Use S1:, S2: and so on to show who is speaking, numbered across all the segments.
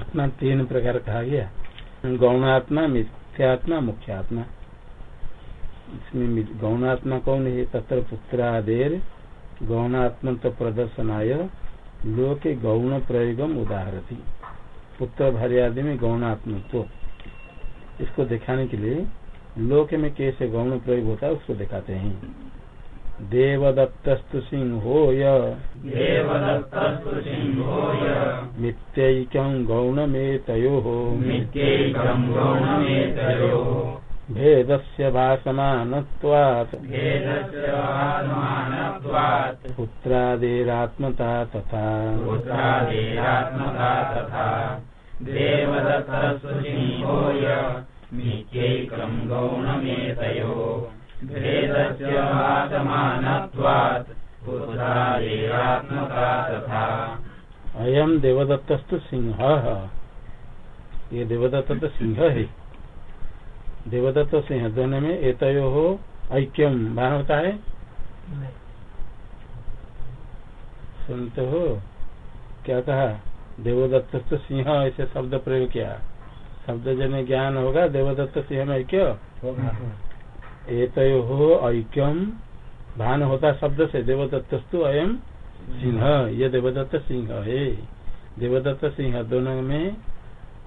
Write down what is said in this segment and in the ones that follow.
S1: आत्मा तीन प्रकार कहा गया। गौणात्मा, मिथ्यात्मा, मुख्यात्मा। इसमें गौणात्मा कौन है? तत्र पुत्रादेर गौणात्म तो प्रदर्शनाय, लोके गौण प्रयोगम उदाहरती। पुत्र भार्य आदि में गौणात्म तो इसको दिखाने के लिए लोक में कैसे गौण प्रयोग होता है, उसको दिखाते हैं। देवदत्तस्तु सिंहो मित्यैकं गौणमेतयोः। भेदस्य भासमानत्वात्। पुत्रादेरात्मता तथा।
S2: मित्यैकं गौणमेतयो।
S1: अयम देवदत्तस्तु सिंह। ये देवदत्त तो सिंह है। देवदत्त सिंह दोनों में एतयो हो ऐक्यम भान होता है सुनते हो? क्या कहा? देवदत्त तो सिंह ऐसे शब्द प्रयोग किया। शब्द जन ज्ञान होगा देवदत्त सिंह में ऐक्य? एतयो हो ऐक्यम भान होता शब्द से देवदत्तस्तु अयम सिंह ये देवदत्त सिंह है। देवदत्त सिंह दोनों में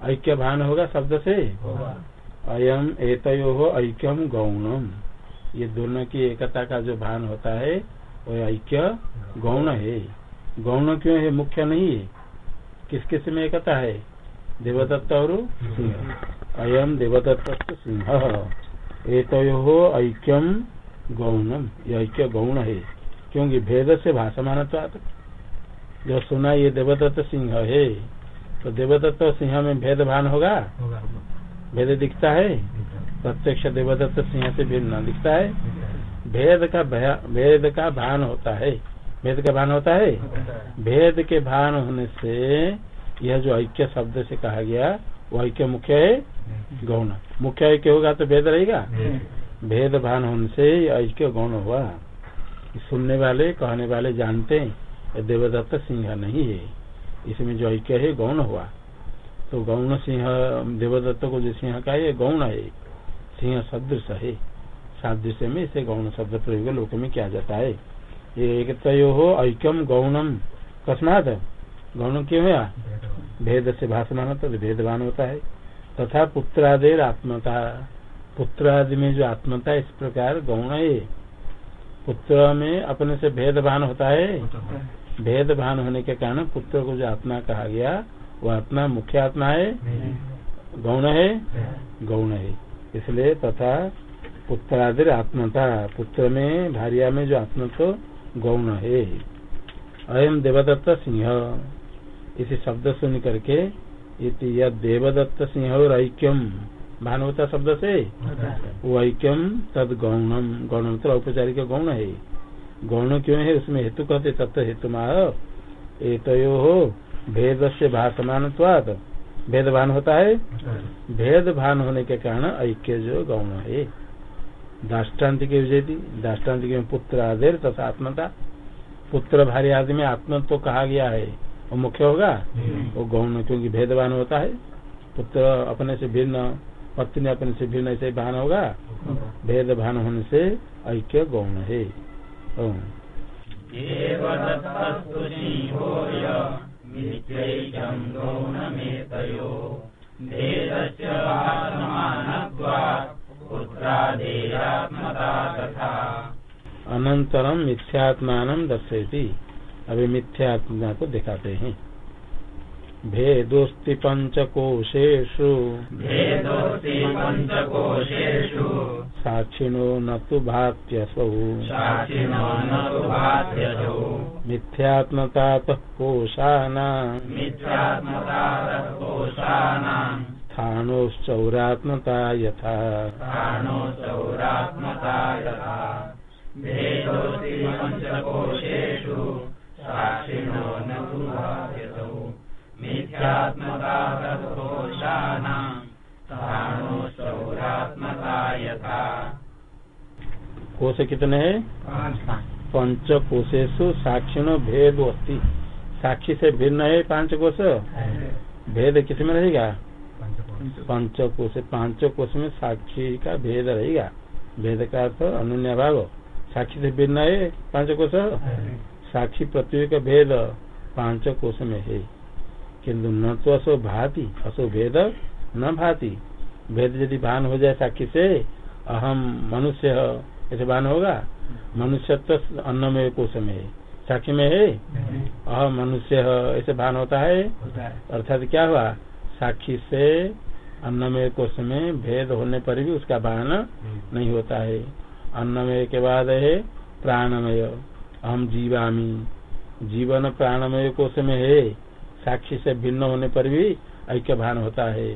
S1: ऐक्य भान होगा शब्द से अयम एतयो हो ऐक्यम गौणम ये दोनों की एकता का जो भान होता है वो ऐक्य गौण है। गौण क्यों है? मुख्य नहीं है। किस किसमें एकता है? देवदत्त और सिंह। अयम देवदत्त सिंह। एतयो हो ऐक्यम गौणम। ये ऐक्य गौण है। क्योंकि भेद से भाषमान जो सुना ये देवदत्त सिंह है तो देवदत्त सिंह में भेद भान होगा। भेद दिखता है? प्रत्यक्ष देवदत्त सिंह से भिन्न दिखता है। भेद का भेद का भान होता है। भेद का भान होता है। भेद के भान होने से यह जो ऐक्य शब्द से कहा गया वो ऐक्य मुख्य है गौण। मुख्य ऐक्य होगा तो भेद रहेगा? भेद। भान होने से ऐक्य गौण हुआ। सुनने वाले कहने वाले जानते हैं देवदत्त सिंह नहीं है। इसमें जो ऐक्य है गौण हुआ। तो गौण सिंह देवदत्त को जो सिंह का है गौण है। सिंह सदृश है। सादृश्य में इसे गौण शब्द प्रयोग लोक में किया जाता है। ये एक तय हो ऐक्यम गौणम। कस्मात गौण क्यों है? भेद से भाषमान तो भेदवान होता है। तथा पुत्रादेर आत्मता पुत्र आदि में जो आत्मता इस प्रकार गौण है। पुत्र में अपने से भेदभान होता है। भेदभान होने के कारण पुत्र को जो आत्मा कहा गया वो आत्मा मुख्य आत्मा है। गौण है। गौण है। इसलिए तथा पुत्रादिर आत्मता पुत्र में भारिया में जो आत्मा तो गौण है। अयम देवदत्त सिंह। इसी शब्द सुन करके देवदत्त सिंह और ऐक्यम। भानुवता शब्द से? वो ऐक्यम तद गौणम। गौण तो औपचारिक गौण है। गौण क्यों है? उसमें हेतु कहते तत्व हेतु एतयो हो भेद से भाषमान भेद भान होता है? भेद भान होने के कारण ऐक्य जो गौण है। दाष्टान्तिक विजयती। दाष्टान्तिक में पुत्र आदेर तथा आत्मता। पुत्र भारी आदि में आत्म तो कहा गया है। वो मुख्य होगा? वो गौण क्योंकि भेदवान होता है पुत्र अपने से भिन्न पत्नी अपने से भिन्न ऐसे भान होगा? भेद भान होने से ऐक्य गौण है। अनंतरम मिथ्यात्मान दर्शयती। अभी मिथ्यात्मा को दिखाते हैं। भेदोस्ति पंचकोशेषु।
S2: पंचकोशेषु।
S1: साक्षिणो न तो भात्यसौ।
S2: साक्षिणो न तु भात्यसौ।
S1: मिथ्यात्मतातः कोशानाम्
S2: मिथ्यात्मतातः कोशानाम्
S1: स्थाणोश्चौरात्मता यथा।
S2: स्थाणोश्चौरात्मता यथा। भेदोस्ति पंचकोशेषु। साक्षिणो न तु भात्यसौ
S1: कोश कितने है? पंच। कोशेशु साक्षिण भेद अस्ति। साक्षी से भिन्न है पाँच कोश? भेद किसमें रहेगा? पंच कोश। पाँच कोश में साक्षी का भेद रहेगा। भेद का अर्थ अनुन्य भाव साक्षी से भिन्न है पाँच कोश? साक्षी पृथ्वी का भेद पाँच कोश में है। किन्तु न तो असो भाति असो भेद न भाति। भेद यदि भान हो जाए साक्षी से अहम मनुष्य ऐसे भान होगा? मनुष्य तो अन्न में कोश में है। साक्षी में है? अहम मनुष्य ऐसे भान होता है? अर्थात क्या हुआ? साक्षी से अन्नमय कोश में भेद होने पर भी उसका भान नहीं होता है। अन्नमय के बाद है प्राणमय। हम जीवामी। जीवन प्राणमय कोश में है, साक्षी से भिन्न होने पर भी ऐक्य भान होता है।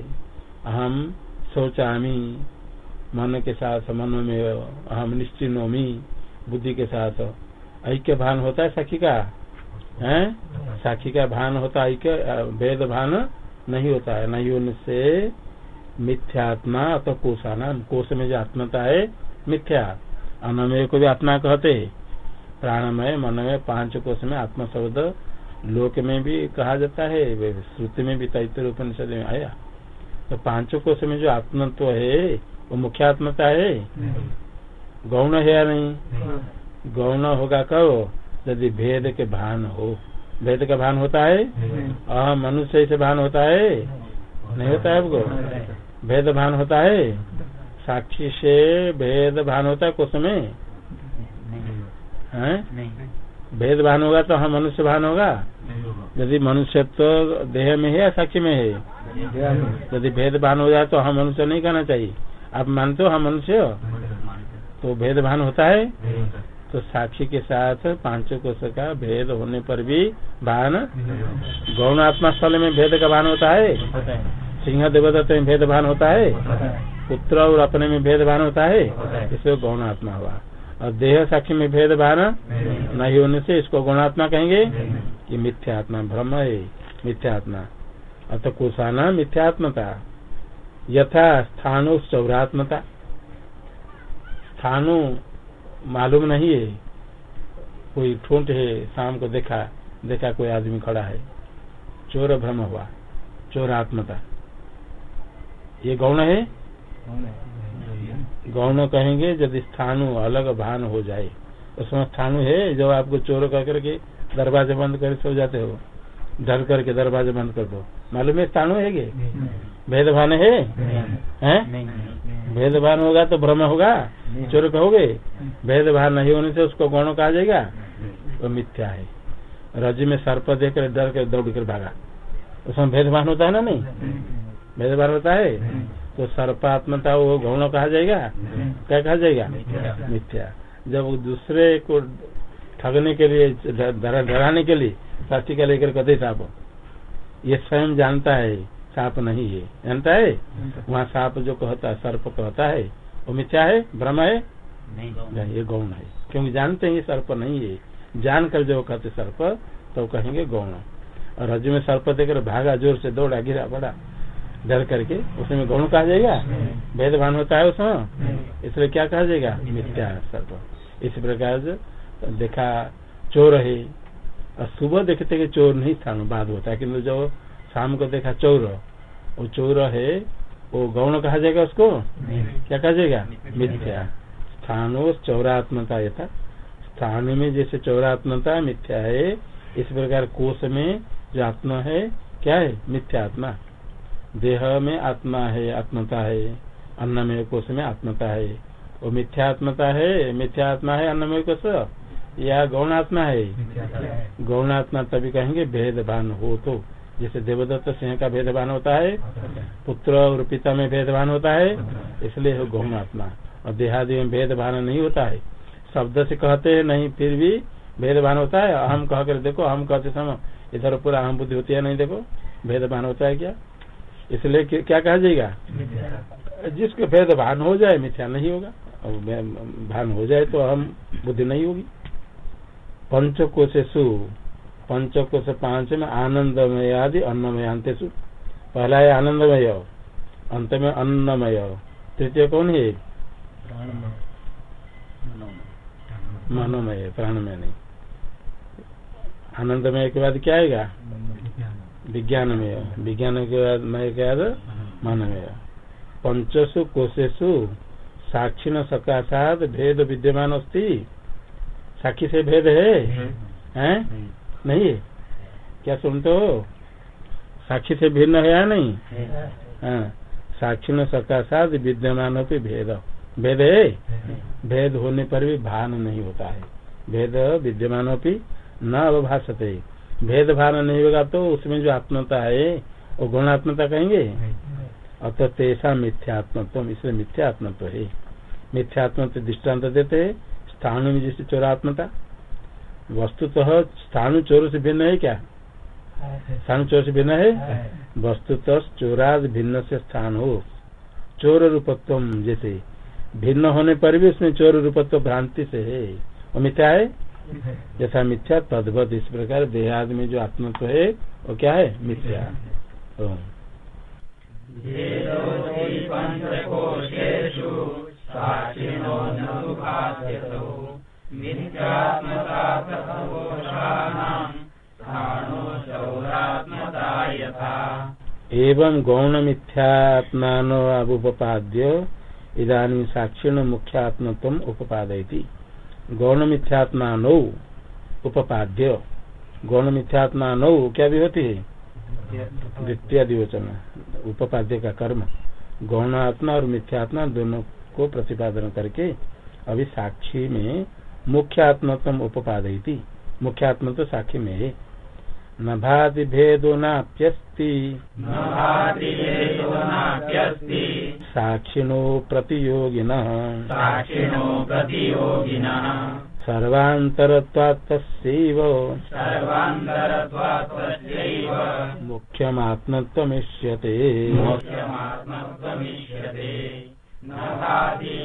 S1: अहम सोचामी मन के साथ मन में अहम निश्चिनोमी बुद्धि के साथ। ऐक्य भान होता है साक्षी का? है? साक्षी का भान होता है ऐक्य भेद भान नहीं होता है। नहीं होने से मिथ्यात्मा अथवा कोशाना कोश में जो आत्मता है, मिथ्या। अनमय को भी आत्मा कहते प्राणमय मनमय पाँच कोश में आत्म शब्द लोक में भी कहा जाता है श्रुति में भी तैतर उपनिषद में आया। तो पाँचों कोश में जो आत्मत्व तो है, वो मुख्य आत्मता है। गौण है या नहीं? गौण होगा कब? यदि भेद के भान हो। भेद का भान होता है? अहम मनुष्य से भान होता है? नहीं होता है आपको भेद भान होता है? साक्षी से भेद भान होता है कुछ में? भेद भान होगा तो हम मनुष्य भान होगा। यदि मनुष्य तो देह में है या साक्षी में है? यदि भेद भान हो जाए तो हम मनुष्य नहीं कहना चाहिए। आप मानते हो हम मनुष्य? तो भेद भान होता है। तो साक्षी के साथ पाँच कोश का भेद होने पर भी भान गौण आत्मा स्थल में भेद का भान होता है? सिंह देवदत्त में भेद भान होता है। पुत्र और अपने में भेद भान होता है। इससे गौण आत्मा हुआ। और देह साक्षी में भेद भान नहीं। होने से इसको गौणात्मा कहेंगे कि मिथ्यात्मा भ्रम है मिथ्यात्मा। अतः कुशाना मिथ्यात्मता यथा स्थानो चौरात्मता स्थानु मालूम नहीं है कोई ठूंठ है शाम को देखा देखा कोई आदमी खड़ा है। चोर भ्रम हुआ चोरात्मता। ये गौण है। गौण कहेंगे यदि स्थानु अलग भान हो जाए। उसमें स्थानु है जो आपको चोर कह करके दरवाजे बंद कर सो जाते हो। डर करके दरवाजे बंद कर दो। मालूम है स्थानु है भेद भान है? हैं? भेद भान होगा तो भ्रम होगा? चोर कहोगे? भेद भान नहीं होने से उसको गौण कहा जाएगा? वो मिथ्या है। रज में सर्प देख कर डर कर दौड़ कर भागा। उसमें भेद भान होता है ना नहीं? भेद भान होता है? तो सर्पात्मता वो गौण कहा जाएगा? क्या कहा जाएगा? मिथ्या। जब दूसरे को ठगने के लिए डराने के लिए प्लास्टिक लेकर कदे साप। ये स्वयं जानता है सांप नहीं है। जानता है? वहाँ सांप जो कहता है सर्प कहता है। वो मिथ्या है? भ्रम है? नहीं ये गौण है। क्योंकि जानते हैं ये सर्प नहीं है। जान कर जो कहते सर्प तो कहेंगे गौण। और रज में सर्प देकर भागा ज़ोर से दौड़ा गिरा पड़ा। डर करके उसमें गौण कहा जाएगा? भेदभान होता है उसमें? इसलिए क्या कहा जाएगा? मिथ्या सर्प। इस प्रकार से देखा चोर है। और सुबह देखते कि चोर नहीं स्थान बाद होता है। किन्तु जो शाम को देखा चोर वो चोर है वो गौण कहा जाएगा उसको? क्या कहा जाएगा? मिथ्या। स्थानो चौरात्मता यथा। स्थान में जैसे चौरात्मता मिथ्या है इस प्रकार कोष में जो आत्मा है क्या है? मिथ्या आत्मा। देह में आत्मा है, आत्मता है अन्न में कोष में आत्मता है। वो मिथ्यात्मता है, मिथ्यात्मा है अन्नमय कोष या गौणात्मा है? गौणात्मा तभी कहेंगे भेदभान हो तो। जैसे देवदत्त सिंह का भेदभान होता है, पुत्र और पिता में भेदभान होता है, इसलिए गौणात्मा। और देहादि में भेदभान नहीं होता है। शब्द से कहते हैं, नहीं, फिर भी भेदभान होता है। अहम कहकर देखो हम कहते समय इधर पूरा अहम बुद्धि होती है, नहीं देखो? भेदभान होता है क्या? इसलिए क्या कहा जाएगा? जिसको भेदभान हो जाए, मिथ्या नहीं होगा। और भान हो जाए तो अहम बुद्धि नहीं होगी। पंचकोशेशु पंचकोश पाँच में आनंदमय आदि अन्नमय अंतेशु पहला है आनंदमय अंत में अन्नमय। तृतीय कौन है? मनोमय, प्राणमय नहीं। आनंदमय के बाद क्या आएगा? विज्ञान में विज्ञान के बाद मय के बाद मन में पंचसु कोशेशु साक्षी न सकाशात भेद विद्यमान अस्ति। साक्षी से भेद है? हैं। नहीं है? क्या सुनते हो? साक्षी से भिन्न है या नहीं? हाँ। साक्षी न सकाशात विद्यमान भेद। भेद है? भेद होने पर भी भान नहीं होता है। भेद विद्यमान भी न अवभाषते भेद नहीं होगा तो उसमें जो आत्मता है वो गुणात्मता कहेंगे? अतः तेसा मिथ्यात्मत्व इसलिए मिथ्यात्मत्व है। मिथ्यात्मत्व दृष्टांत देते है स्थानु में जिससे चोरात्मता वस्तुतः स्थानु चोर से भिन्न है क्या? स्थानु चोर से भिन्न है? वस्तुतः चोराद भिन्न से स्थान। हो चोर रूपत्व जैसे भिन्न होने पर भी उसमें चोर रूपत्व भ्रांति से है। वो मिथ्या है? जैसा मिथ्या तद्वत इस प्रकार देहाद में जो आत्मत्व है वो क्या है? मिथ्या।
S2: तु
S1: एवं गौण मिथ्यात्मानो अबुपाद्य इदानी साक्षिण मुख्यात्मत्व उपादयती गौण मिथ्यात्मा नौ उपपाद्य। गौण मिथ्यात्मा नौ क्या भी होती है? द्वितीय दिवचन उपाध्य का कर्म। गौण आत्मा और मिथ्यात्मा दोनों को प्रतिपादन करके अभी साक्षी में मुख्य आत्मत्म उपादयती मुख्य आत्मा तो साक्षी में है। न भाति भेदो नाप्यस्ति। साक्षिणो प्रतियोगिन।
S2: साक्षिणो प्रतियोगिनः।
S1: मुख्यमात्मत्वमिष्यते।
S2: मुख्यमात्मत्वमिष्यते। न भाति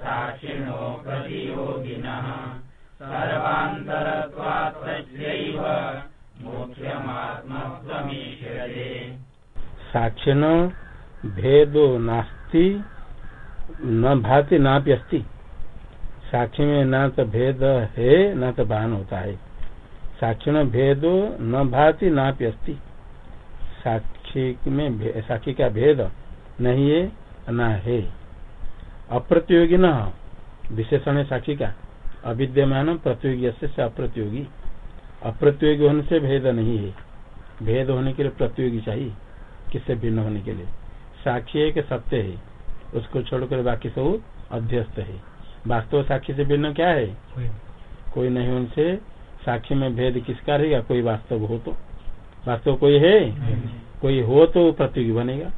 S2: साक्षिणो प्रतियोगिनः। सर्वान्तरत्वात्
S1: साक्षिण भेदो नास्ति, न भाति नापि अस्ति। साक्षी में न तो भेद है, न तो भान होता है। साक्षिण भेदो न भाति नापि अस्ति। साक्षी में साक्षी का भेद नहीं है, न है। अप्रतियोगी न विशेषण है साक्षी का। अविद्यमान प्रतियोगी से अप्रतियोगी। अप्रतियोगी होने से भेद नहीं है। भेद होने के लिए प्रतियोगी चाहिए। किससे भिन्न होने के लिए। साक्षी एक सत्य है। उसको छोड़कर बाकी सब अध्यस्त है। वास्तव साक्षी से भिन्न क्या है? कोई नहीं। उनसे साक्षी में भेद किसका रहेगा? कोई वास्तव हो तो। वास्तव कोई है? कोई हो तो प्रतियोगी बनेगा।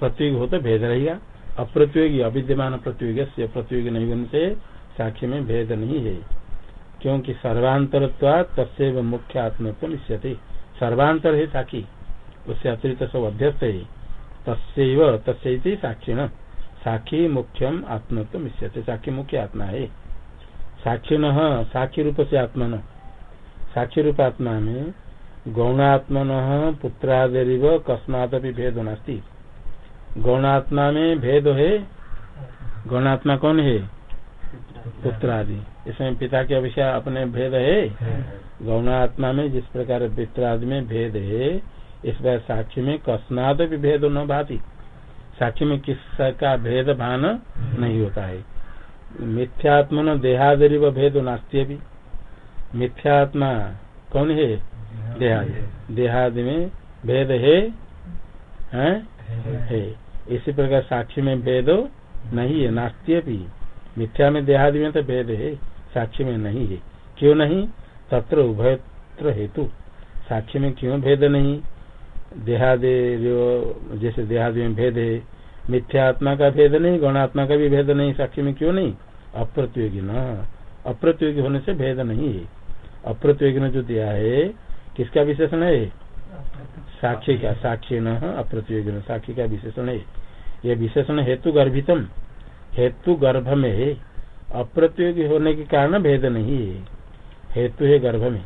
S1: प्रतियोगी हो तो भेद रहेगा। अप्रतियोगी अविद्यमान प्रतियोगी से प्रतियोगी नहीं उनसे साक्षी में भेद नहीं है। क्योंकि सर्वांतरत्वा तस्व मुख्य आत्मत्व निश्चय सर्वांतर है साक्षी। उससे अतिरिक्त सब अध्यस्त है। तस्व तस्वी साक्षिण। साक्षी मुख्यम आत्मत्व मिश्यते साक्षी मुख्य आत्मा है। साक्षिण साक्षी रूप से आत्मन। साक्षी रूप आत्मा में गौणात्मन पुत्रादिव कस्मात भेद नास्ती। गौणात्मा में भेद है। गौणात्मा कौन है? पुत्र आदि इसमें पिता के विषय अपने भेद है। गौणात्मा में जिस प्रकार पित्र आदि में भेद है इस साक्षी में कस्मात भी भेद न भाती। साक्षी में किसका भेद भान नहीं होता है। मिथ्यात्मन देहादरिव भेद नास्ती भी मिथ्यात्मा कौन है? देहादि देहादि में भेद है, हैं? है। इसी प्रकार साक्षी में भेद नहीं है, नास्ती भी मिथ्या में देहादि में तो भेद है, साक्षी में नहीं है। क्यों नहीं? तत्र उभयत्र हेतु। साक्षी में क्यों भेद नहीं? देहादि जैसे देहादि में भेद है मिथ्यात्मा का भेद नहीं गौणात्मा का भी भेद नहीं, साक्षी में क्यों नहीं? अप्रतियोगी न। अप्रतियोगी होने से भेद नहीं है। अप्रतियोगी ने जो दिया है, किसका विशेषण है? साक्षी का, साक्षी न, अप्रतियोगी साक्षी का विशेषण है। यह विशेषण हेतु गर्भितम। हेतु गर्भ में है। अप्रतियोगी होने के कारण भेद नहीं है। हेतु है गर्भ में।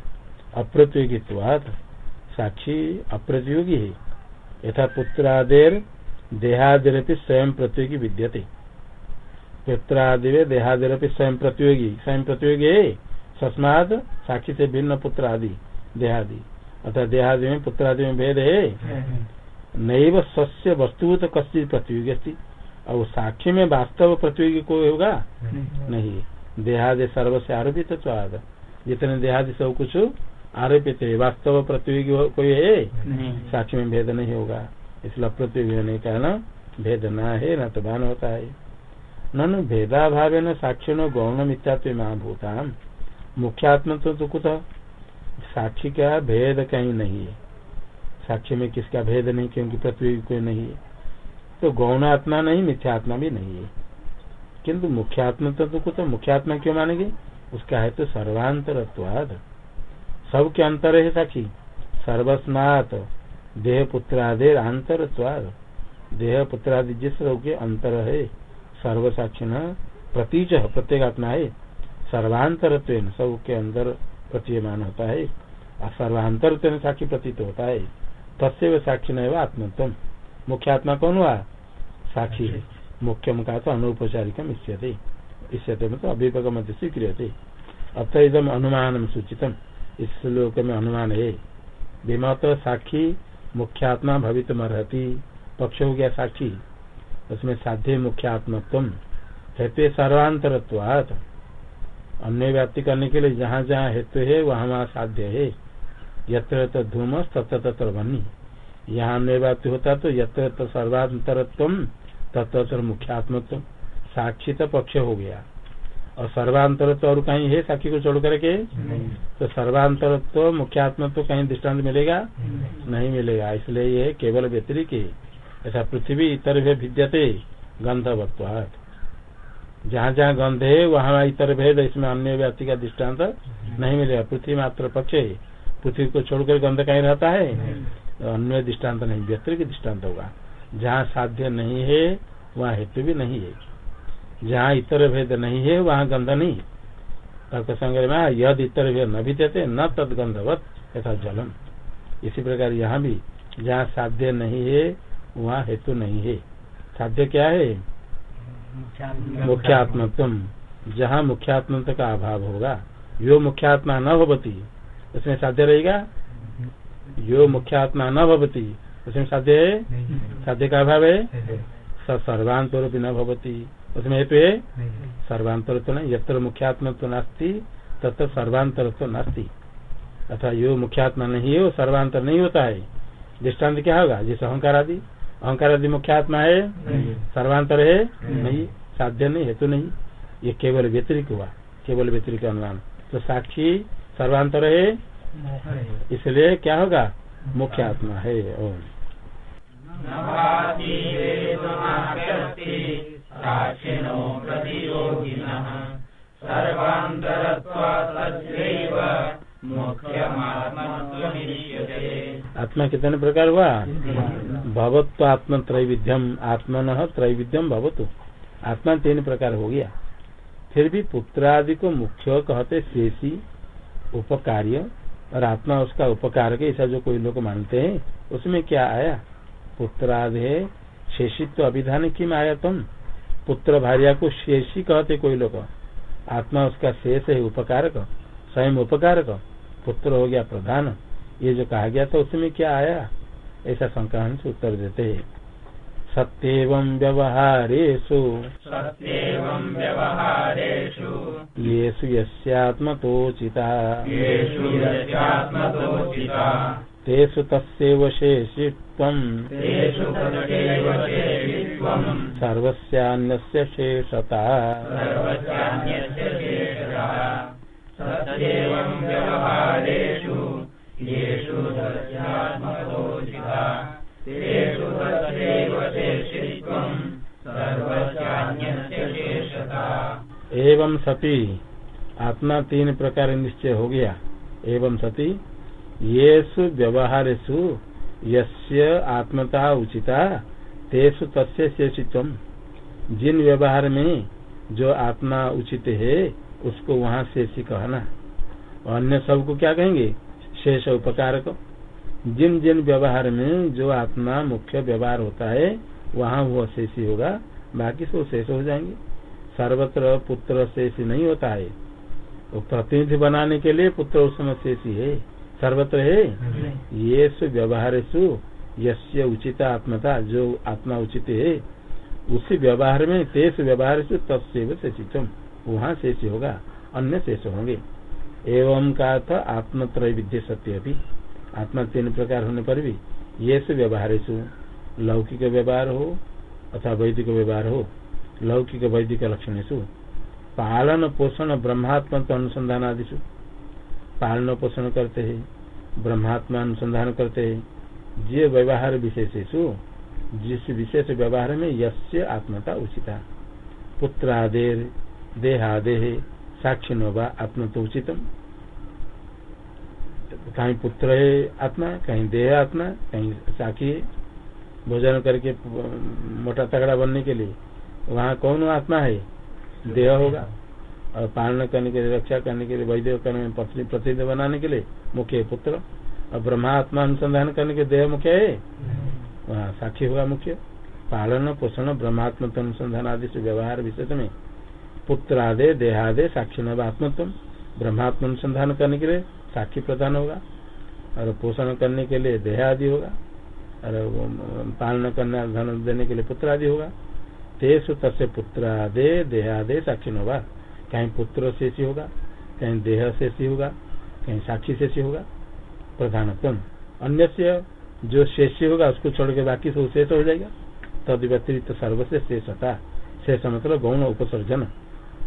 S1: अप्रतियोगित्वात। साक्षी अप्रतियोगी है। यथा पुत्रादेर देहादिरपि स्वयं प्रतियोगी विद्यते। पुत्रादि देहादिरपि स्वयं प्रतियोगी। स्वयं प्रतियोगी है। सस्माद साक्षी से भिन्न पुत्र आदि देहादि। अर्थात देहादि में पुत्रादि में भेद है। नैव सस्य वस्तुभूत कश्चित प्रतियोगी और साक्षी में वास्तव प्रतियोगी कोई होगा? नहीं। देहादि सर्व से आरोपित जितने देहादि सब कुछ आरोपित है। वास्तव प्रतियोगी कोई है? साक्षी में भेद नहीं होगा। इसलिए प्रतियोगी होने का न भेद न है न तो भान होता है। ननु भेदाभाव न साक्षी नो गौण मिथ्यात्व महाभूता मुख्यात्म तो कुछ साक्षी का भेद कहीं नहीं है। साक्षी में किसका भेद नहीं क्योंकि पृथ्वी कोई नहीं है। तो गौण आत्मा नहीं मिथ्यात्मा भी नहीं है। किंतु मुख्यात्मा तो, तो कुछ मुख्यात्मा क्यों मानेंगे? उसका है तो सर्वांतरत्वाद। सबके अंतर है साक्षी सर्वस्नात देह पुत्रादि अंतरत्वाद देह पुत्रादि जिस के अंतर है सर्व साक्षी न प्रतीच प्रत्येक आत्मा है। सर्वांतर सब के अंदर प्रतीयमान होता है। और सर्वांतर साक्षी प्रतीत होता है। तस्व साक्षी न आत्मत्म मुख्य आत्मा कौन हुआ? साक्षी है। मुख्यम का तो अनुपचारिकम इष्यते। इष्यते मतलब अभिपक मध्य स्वीक्रियते। अत अनुमान सूचितम। इस श्लोक में अनुमान है। विमत साक्षी, मुख्यात्मा भवित मरहती पक्ष हो गया साक्षी। उसमें साध्य मुख्यात्मत्व हेतु सर्वांतरत्वात। अन्य व्याप्ति करने के लिए जहाँ जहाँ हेतु है, वहाँ वहाँ साध्य है। यत्र धूम तत्र तत्र बनी यहाँ अन्य व्याप्ति होता तो यत्र सर्वांतरत्व तत्र मुख्यात्मत्व साक्षी तो पक्ष हो गया। और सर्वांतरत्व और कहीं है? साक्षी को छोड़ करके? तो सर्वांतर तो सर्वांतरत्व मुख्यात्मत्व कहीं दृष्टांत मिलेगा? नहीं। नहीं मिलेगा। इसलिए ये केवल व्यतिरिक। ऐसा पृथ्वी इतर भेद भिद्यते गंधवत्वात्। जहाँ जहाँ गंध है वहाँ इतर भेद इसमें अन्य व्यक्ति का दृष्टांत नहीं। मिलेगा। पृथ्वी मात्र पक्ष। पृथ्वी को छोड़कर गंध कहीं रहता है? तो अन्य दृष्टांत नहीं व्यक्ति दृष्टांत होगा। जहाँ साध्य नहीं है वहाँ हेतु भी नहीं है। जहाँ इतर भेद नहीं है वहाँ गंध नहीं तर्क संग्रह में यद इतर भेद न भी देते न तद गंधवत ऐसा जलम। इसी प्रकार यहाँ भी जहाँ साध्य नहीं है वहाँ हेतु नहीं है। साध्य क्या है? मुख्यात्मत्व जहाँ मुख्यात्मत्व का अभाव होगा यो मुख्यात्मा न भवती उसमें साध्य रहेगा? यो मुख्यात्मा न भवती उसमें साध्य है? साध्य का अभाव है? सर्वांतर भी न भवती उसमें हेतु है सर्वांतर तो नहीं यत्र मुख्यात्म तो नास्ती तत्र सर्वांतर तो नास्ती। अथा यो मुख्यात्मा नहीं है वो सर्वांतर नहीं होता है। दृष्टांत क्या होगा? जैसे अहंकार आदि। अहंकार आदि मुख्यात्मा है सर्वांतर है नहीं। साध्य नहीं हेतु नहीं। ये केवल व्यतिरिक हुआ केवल व्यतिरिक अनुमान। तो साक्षी सर्वांतर है इसलिए क्या होगा? मुख्य आत्मा है ओम आत्मा कितने प्रकार हुआ। भवत्व आत्म त्रैविध्यम आत्मन त्रैविध्यम भवतु। आत्मा तीन प्रकार हो गया। फिर भी पुत्र आदि को मुख्य कहते शेषी उपकार्य और आत्मा उसका उपकार के ऐसा जो कोई लोग मानते हैं उसमें क्या आया? पुत्र आदि है शेषित्व अभिधान किम आया तुम? पुत्र भार्या को शेषी कहते कोई लोग। आत्मा उसका शेष है उपकारक स्वयं उपकारक। पुत्र हो गया प्रधान। ये जो कहा गया था उसमें क्या आया? ऐसा संक्रमण से उत्तर देते हैं। सत्येवं व्यवहारेषु।
S2: सत्येवं व्यवहारेषु।
S1: येषु यस्यात्मतोचिता।
S2: येषु यस्यात्मतोचिता।
S1: तेषु तस्यैव शेषित्वम्।
S2: तेषु तस्यैव शेषित्वम्।
S1: सर्वस्यान्यस्य शेषता।
S2: सर्वस्यान्यस्य शेषता। सत्येवं व्यवहारेषु।
S1: एवं सती। आत्मा तीन प्रकार निश्चय हो गया। एवं सती, येसु व्यवहारेशु यस्य आत्मता उचिता, तेसु तस्य शेषित्व। जिन व्यवहार में जो आत्मा उचित है, उसको वहाँ शेषी कहना। अन्य सबको क्या कहेंगे? शेष उपकार को जिन जिन व्यवहार में जो आत्मा मुख्य व्यवहार होता है, वहाँ वो शेषी होगा, बाकी सब शेष हो जाएँगे। सर्वत्र पुत्र शेषी नहीं होता है। वो प्रतिनिधि बनाने के लिए पुत्र उस समय शेषी है। सर्वत्र है? ये व्यवहार यस्य उचित आत्मता जो आत्मा उचित है उसी व्यवहार में तेज व्यवहार से तत्व शेषितम। वहाँ शेष होगा अन्य शेष होंगे। एवं का अर्थ आत्मत्रय विद्य सत्य भी आत्मा तीन प्रकार होने पर भी ये से व्यवहार लौकिक व्यवहार हो अथवा वैदिक व्यवहार हो लौकिक वैदिक लक्षण पालन पोषण ब्रह्मात्म अनुसंधान आदि पालन पोषण करते हैं, ब्रह्मात्मा अनुसंधान करते हैं। जे व्यवहार विशेषेशु जिस विशेष व्यवहार में यस्य आत्मता उचिता। पुत्रादेर, देहादेह, साक्षी नोवा आत्म तो उचितम। कहीं पुत्र है आत्मा, कहीं देह आत्मा, कहीं साखी है। भोजन करके, मोटा तगड़ा बनने के लिए वहाँ कौन आत्मा है? देह होगा। और पालन करने के लिए, रक्षा करने के लिए वैद्य करने में पत्नी प्रतिनिधि बनाने के लिए मुख्य पुत्र। और ब्रह्मात्मा अनुसंधान करने के देह मुख्य है? वहाँ साक्षी होगा मुख्य। पालन, पोषण, ब्रह्मात्म अनुसंधान आदि से व्यवहार विशेष में पुत्र आदे देहादे साक्षी नव ब्रह्मात्म अनुसंधान करने के लिए साक्षी प्रदान होगा। और पोषण करने के लिए देह आदि होगा। और पालन करने, धन देने के लिए पुत्र आदि होगा। तेसु तस्य पुत्र आदे देहादे साक्षी होगा कहीं पुत्र शेषी होगा, कहीं देह शेषी होगा, कहीं साक्षी शेषी होगा। प्रधानत्म अन्य जो शेषी होगा, उसको छोड़ के बाकी सब शेष हो जाएगा। तद व्यतिरिक्त सर्वश्रेष शेषता। शेष मतलब गौण उपसर्जन।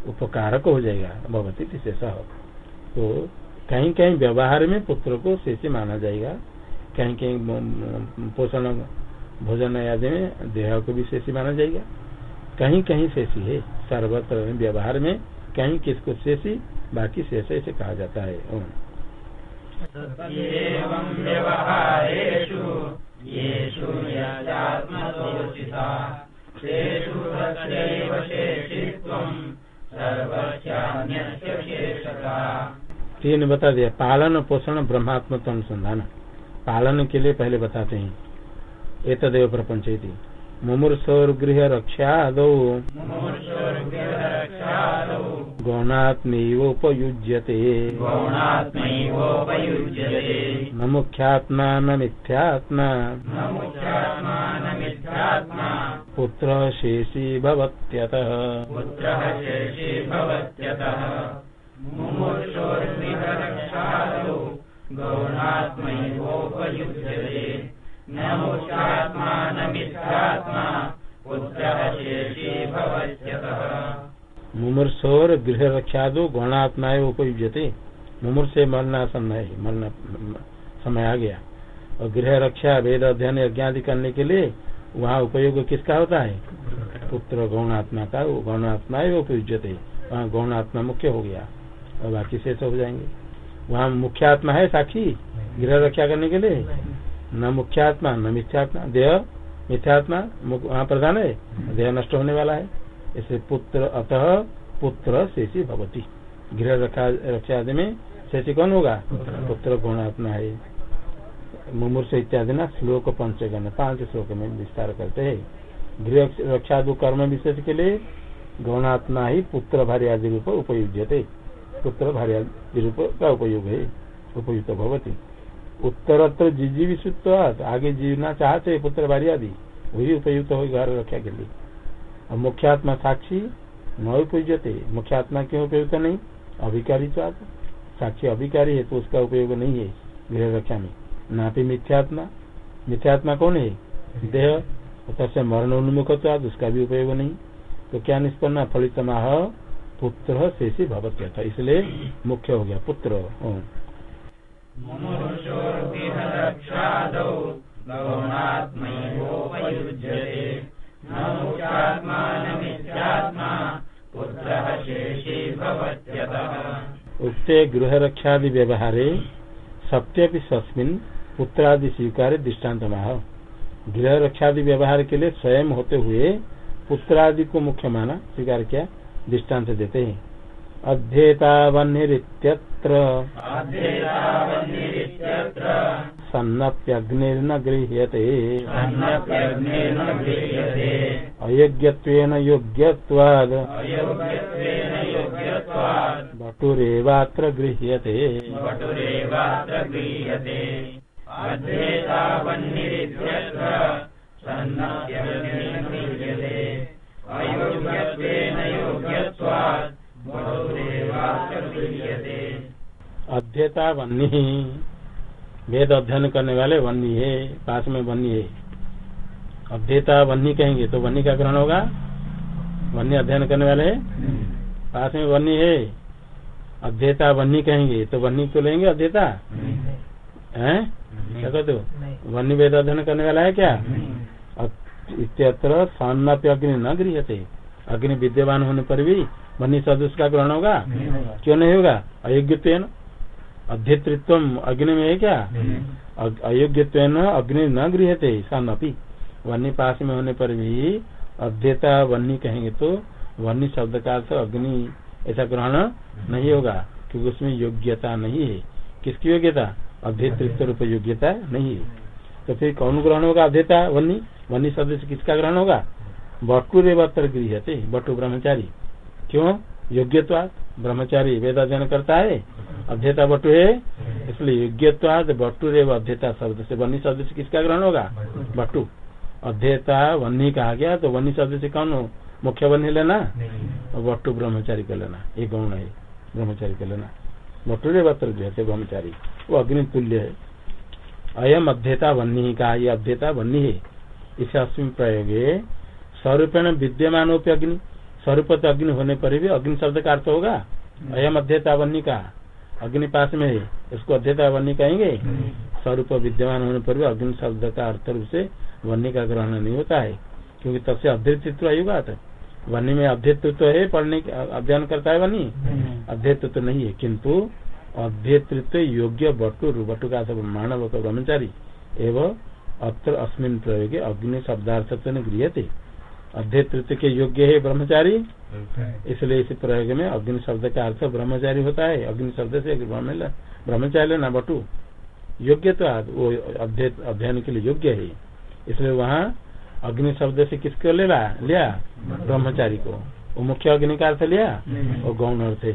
S1: उपकारक हो जाएगा। भगवती शेष। तो कहीं कहीं व्यवहार में पुत्र को शेष माना जाएगा। कहीं कहीं पोषण, भोजन आदि में देह को भी शेषी माना जाएगा। कहीं कहीं शेषी है। सर्वत्र व्यवहार में कहीं किसको शेषी बाकी शेष ऐसे कहा जाता है। तीन बता दिया पालन पोषण ब्रह्मात्म अनुसंधान पालन के लिए पहले बताते हैं। एक तदेव प्रपंच मुमूर्षोर गृह रक्षा दो गौणात्मोपयुज्यते न मुख्यात्मा न मिथ्यात्मा पुत्र शेषी भवत्यतः मुमूर्षोर गृह रक्षा दो गौणात्मा उपयुजते मुमूर्ष मरना समय मरना समय आ गया। और गृह रक्षा वेद अध्ययन यज्ञ करने के लिए वहाँ उपयोग किसका होता है? पुत्र गौणात्मा का गौणात्मा उपयुजते वहाँ गौणात्मा मुख्य हो गया। और बाकी शेष हो जाएँगे। वहाँ मुख्य आत्मा है साक्षी गृह रक्षा करने के लिए? न मुख्यात्मा, न मिथ्यात्मा। देह मिथ्यात्मा वहाँ प्रधान है। देह नष्ट होने वाला है। इसे पुत्र अतः पुत्र शेषी भगवती गृह रक्षा आदि में शेषी कौन होगा? पुत्र गौणात्मा है। मुमूर्ष इत्यादि ना श्लोक पंचगण, पाँच श्लोक में विस्तार करते हैं। गृह रक्षा कर्म विशेष के लिए गौणात्मा ही पुत्र भार्य आदि रूप उपयुज्य पुत्र भार्य आदि रूप का उपयोग है। उपयुक्त भवती। उत्तरत्र जिजीविशुत्व आगे जीवना चाहते पुत्र बारी आदि। वही उपयुक्त हो घर रक्षा के लिए। और मुख्यात्मा साक्षी न उपयुजते मुख्यात्मा क्यों उपयुक्त नहीं? अभिकारी तो आप साक्षी अभिकारी है तो उसका उपयोग नहीं है गृह रक्षा में। ना भी मिथ्यात्मा। मिथ्यात्मा कौन है? देह। तथा मरण उन्मुख तो उसका भी उपयोग नहीं। तो क्या निष्पन्न? फलित माह पुत्र शेषी था इसलिए मुख्य हो गया पुत्र। उक्ते गृह रक्षादि व्यवहारे सत्य सस्मिन पुत्रादि स्वीकार दृष्टांत माह गृह रक्षादि व्यवहार के लिए स्वयं होते हुए पुत्रादि को मुख्य माना स्वीकार किया, दृष्टांत देते हैं। अध्येतावन्निरित्यत्र। सन्नप्यग्निर्न गृह्यते अयोग्यत्वेन योग्यत्वाद्। बटुरेवात्र गृह्यते।
S2: अयोग्यत्वेन योग्यत्वात्
S1: अध्येता वन्नी वेद अध्ययन करने वाले वन्नी है। पास में वन्नी है। अध्येता वन्नी कहेंगे तो वन्नी का ग्रहण होगा? वन्नी अध्ययन करने वाले पास में वन्नी है। अध्येता वन्नी कहेंगे तो वन्नी को लेंगे अध्येता? है? क्या कहते हो? वन्नी वेद अध्ययन करने वाला है क्या? इत्यत्र सान्नाप्य अग्नि न गृहते अग्नि विद्यमान होने पर भी वन्नी सदस्य का ग्रहण होगा? क्यों नहीं होगा? अयोग्य अध्येतृत्व अग्नि में है क्या? अयोग्य अग्नि न गृह गृहते सान्नपी। वन्य पास में होने पर भी अध्यता वन्य कहेंगे तो वन्य शब्द का अर्थ अग्नि ऐसा ग्रहण नहीं होगा क्योंकि उसमें योग्यता नहीं है। किसकी योग्यता? अध्येतृत्व रूप योग्यता नहीं है। तो फिर कौन ग्रहण होगा अध्यता? वन्य। वन्य शब्द से किसका ग्रहण होगा? बटुरे बटर गृहते बटु ब्रह्मचारी। क्यों? योग्यत्वाद ब्रह्मचारी वेद अध्ययन करता है, अध्यता बटु है, इसलिए योग्यत्वाद बटुरे अध्यता शब्द से वन्नी शब्द से किसका ग्रहण होगा? बटु। अध्यता वन्नी कहा गया तो वन्नी शब्द से कौन हो? मुख्य वन्नी लेना? बट्टू ब्रह्मचारी का लेना, ये गौण है, ब्रह्मचारी का लेना। बटुरे वत्र गृहते ब्रह्मचारी, वो अग्नि तुल्य है। अयम अध्यता वन्नी का ये अध्यता वन्नी है। इसे प्रयोग स्वरूपेण विद्यमान अग्नि। स्वरूप तो अग्नि होने पर भी अग्नि शब्द का अर्थ होगा। अयम अध्यता वन्नी का। अग्नि पास में है। इसको अध्यता वन्नी कहेंगे स्वरूप विद्यमान होने पर भी अग्नि शब्द का अर्थ रूप से वन्नी का ग्रहण नहीं होता है। क्योंकि तब से अध्ययित्व आयुगा वन्य में अध्ययत्व तो है पढ़ने अध्ययन करता है वन्नी। अध्ययत्व तो नहीं है किंतु अध्येतृत्व योग्य बटुर बटु का सब मानव का ब्रह्मचारी एवं अत्र अस्मिन प्रयोग अग्नि शब्दार्थ गृह थे अध्येतृत्व के योग्य है ब्रह्मचारी। इसलिए इस प्रयोग में अग्नि शब्द का अर्थ ब्रह्मचारी होता है। अग्नि शब्द से ब्रह्मचारी लेना बटू योग्य तो वो अध्ययन के लिए योग्य है। इसलिए वहाँ अग्नि शब्द से किसको ले लिया। ब्रह्मचारी को। वो मुख्य अग्नि का अर्थ लिया? और गौण अर्थ है।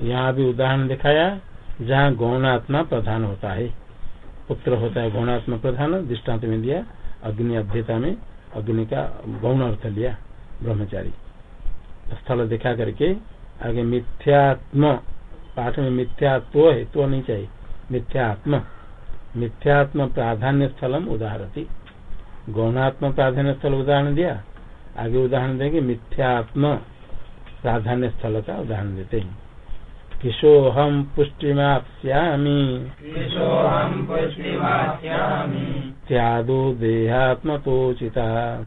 S1: यहाँ भी उदाहरण दिखाया, जहाँ गौणात्मा प्रधान होता है। पुत्र होता है गौणात्मा प्रधान दृष्टांत में दिया, अग्नि अध्यता में, अग्नि का गौण अर्थ लिया, ब्रह्मचारी। स्थल दिखा करके, आगे मिथ्यात्म, पाठ में मिथ्यात्व है तो नहीं चाहिए। मिथ्यात्म। मिथ्यात्म प्राधान्य स्थलम उदाहरती। गौणात्म प्राधान्य स्थल उदाहरण दिया। आगे उदाहरण देंगे मिथ्यात्म प्राधान्य स्थल का उदाहरण देते हैं। किशोहम पुष्टिमाप्यामी त्यादो देहात्मतोचिता।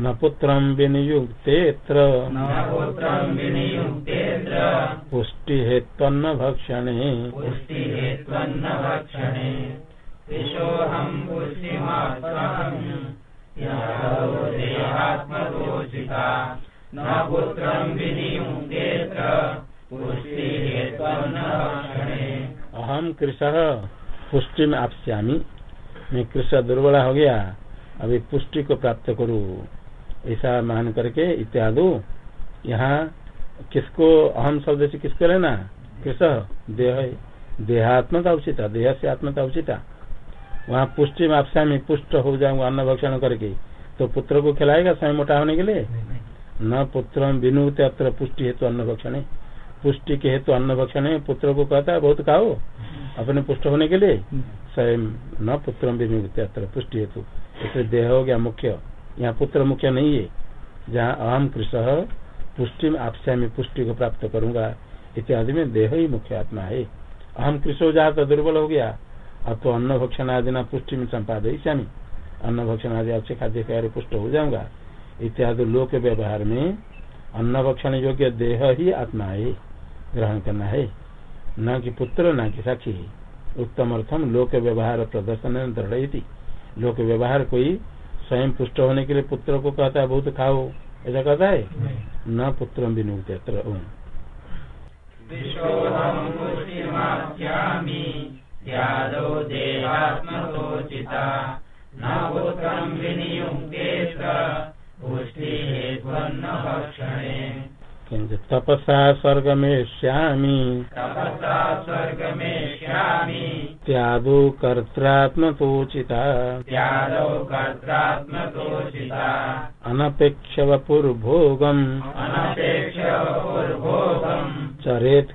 S1: न पुत्रं विनियुक्तेऽत्र। पुष्टिहेत्वन्न भक्षणे। अहम कृष पुष्टि में आपस्यामी। मैं कृष दुर्बल हो गया। अभी पुष्टि को प्राप्त करूँ। ऐसा मान करके इत्यादि। यहाँ किसको अहम शब्द से किसको लेना? कृष। देह देहात्मता उचित। देह से आत्मता उचिता। वहाँ पुष्टि में आपसा में पुष्ट हो जाऊँगा अन्न भक्षण करके। तो पुत्र को खिलाएगा स्वयं मोटा होने के लिए? न पुत्र विनुते अत्र पुष्टि हेतु अन्न भक्षण। पुष्टि के हेतु अन्न भक्षण है पुत्र को कहता है बहुत खाओ अपने पुष्ट होने के लिए। स्वयं न पुत्र विनुते अत्र पुष्टि हेतु। इसलिए देह हो गया मुख्य। यहाँ पुत्र मुख्य नहीं है। जहाँ अहम कृष पुष्टि में आपसे में पुष्टि को प्राप्त करूँगा इत्यादि में देह ही मुख्य आत्मा है। अहम कृष्ण हो तो दुर्बल हो गया। अब तो अन्न भक्षण आदि ना पुष्टि में संपादय अन्न भक्षण आदि अच्छे खाद्य कार्य पुष्ट हो जाऊँगा इत्यादि लोक व्यवहार में अन्न भक्षण योग्य देह ही आत्मा है ग्रहण करना है न कि पुत्र न कि साक्षी उत्तम अर्थम लोक व्यवहार प्रदर्शन दृढ़ लोक व्यवहार कोई स्वयं पुष्ट होने के लिए पुत्र को कहता है बहुत खाओ ऐसा कहता है न पुत्र विनुक्त
S2: त्यादौ देहात्मसोचिता। न पुत्रं विनियुक्तेऽत्र पुष्टिहेत्वन्न भक्षणे
S1: किञ्चित् तपसा स्वर्गमेष्यामि
S2: तपसा स्वर्गमेष्यामि
S1: त्यादो कर्त्रात्मतोचिता
S2: त्यादौ कर्त्रात्मतोषिता
S1: अनपेक्षवपुर्भोगम्।
S2: अनपेक्षपूर्भोगम्
S1: चरेत्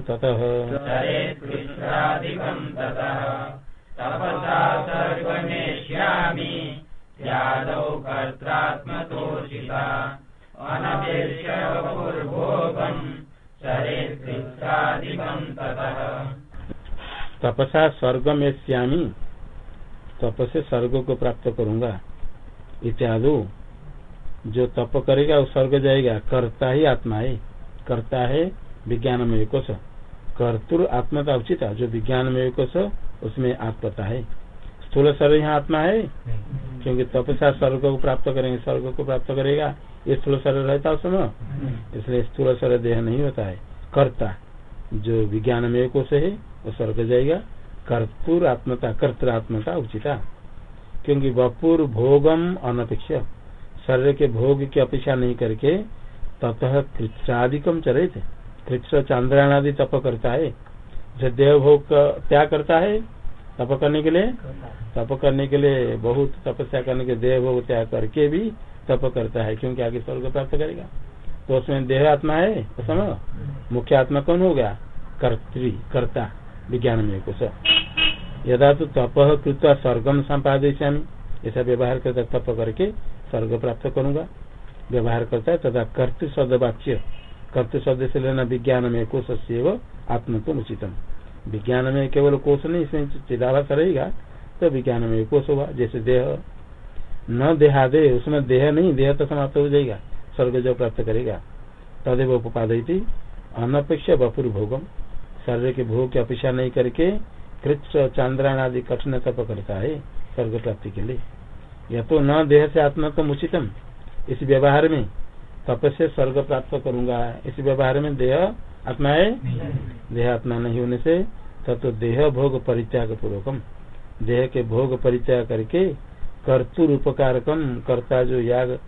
S1: ततः।
S2: तपसा
S1: स्वर्ग में श्यामी तप से स्वर्ग को प्राप्त करूँगा। इत्यादि। जो तप करेगा वो स्वर्ग जाएगा। करता ही आत्मा है। करता है विज्ञान में कोश। कर्तुर आत्मता उचित जो विज्ञान में कोश, उसमें आत्मता है। स्थूल शरीर यहाँ आत्मा है, क्योंकि तपसा स्वर्ग को प्राप्त करेंगे, स्वर्ग को प्राप्त करेगा, ये स्थूल शरीर रहता उस समय। इसलिए स्थूल शरीर देह नहीं होता है। कर्ता, जो विज्ञान में कोश है, वो स्वर्ग जाएगा। कर्पूर आत्मता कर्तर आत्मता उचिता क्योंकि वपुर भोगम अनपेक्ष। शरीर के भोग की अपेक्षा नहीं करके ततः कृच्छादिकम चरे थे कृच्छ चांद्रायण आदि तप करता है। जो देव भोग त्याग करता है तप करने के लिए। तप करने के लिए बहुत तपस्या करने के देह भोग त्याग करके भी तप करता है, क्योंकि आगे स्वर्ग प्राप्त करेगा। तो उसमें देह आत्मा है तो समय मुख्य आत्मा कौन हो गया? कर्त्री, कर्ता, विज्ञान में कुछ यदा तो तप कृत्वा स्वर्गम संपादयामी ऐसा व्यवहार करता तप करके स्वर्ग प्राप्त करूँगा। व्यवहार करता है, तथा कर्त शब्द वाच्य कर्त शब्द से लेना विज्ञान में कोश से आत्म तो उचितम विज्ञान में केवल कोश नहीं, इसमें चिदाभास रहेगा तो विज्ञान में कोश होगा, जैसे देह। न देहादे, उसमें देह नहीं, देह तो समाप्त हो जाएगा, स्वर्ग जो प्राप्त करेगा, तदेव उपादयती अनपेक्ष बपुर भोगम। शरीर के भोग की अपेक्षा नहीं करके कृष्ण चांद्रायण आदि कठिन तप करता है, स्वर्ग प्राप्ति के लिए। या तो न देह से आत्मा तो उचितम इस व्यवहार में तप से स्वर्ग प्राप्त करूँगा। इस व्यवहार में देह आत्मा है देह आत्मा नहीं होने से तब तो देह भोग परित्याग पूर्वकम। देह के भोग परित्याग करके कर्तुर उपकारकम कर्ता जो याग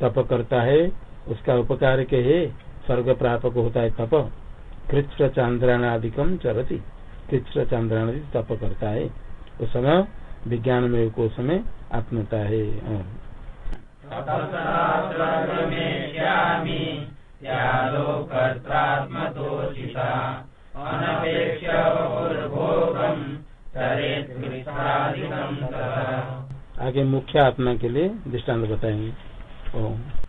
S1: तप करता है उसका उपकार के है स्वर्ग प्रापक होता है तप। कृष्ण चांद्राणादिकम चरती। कृष्ण चांद्राणादि तप करता है। उस समय विज्ञान में कोष में आत्मता है। आगे मुख्य आत्मा के लिए दृष्टांत बताएँगे। ओम।